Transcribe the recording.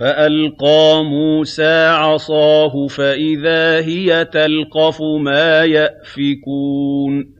فَأَلْقَىٰ مُوسَىٰ عَصَاهُ فَإِذَا هِيَ تَلْقَفُ مَا يَأْفِكُونَ